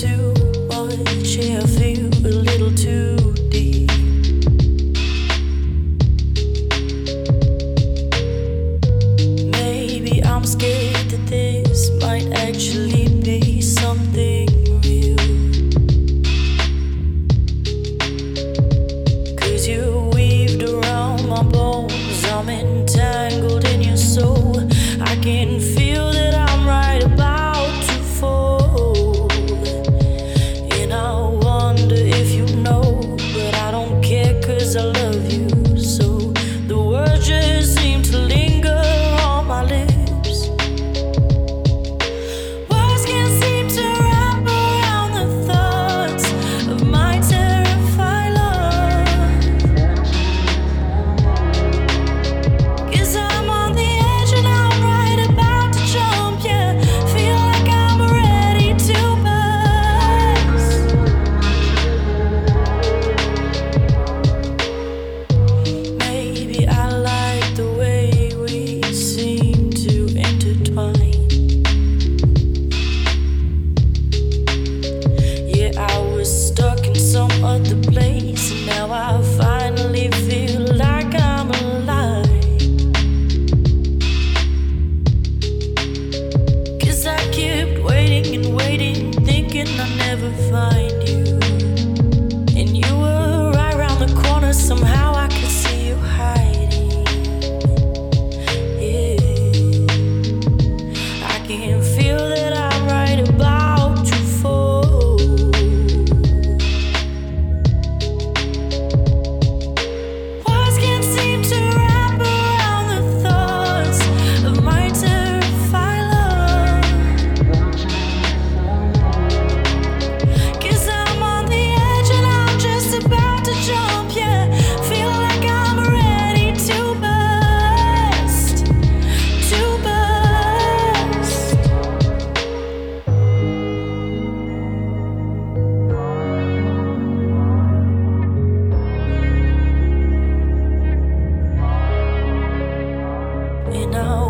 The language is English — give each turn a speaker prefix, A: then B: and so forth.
A: too much. Yeah, I feel a little too. I love you. find you know